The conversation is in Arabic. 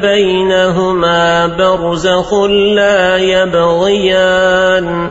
بينهما برزخ لا يبغيان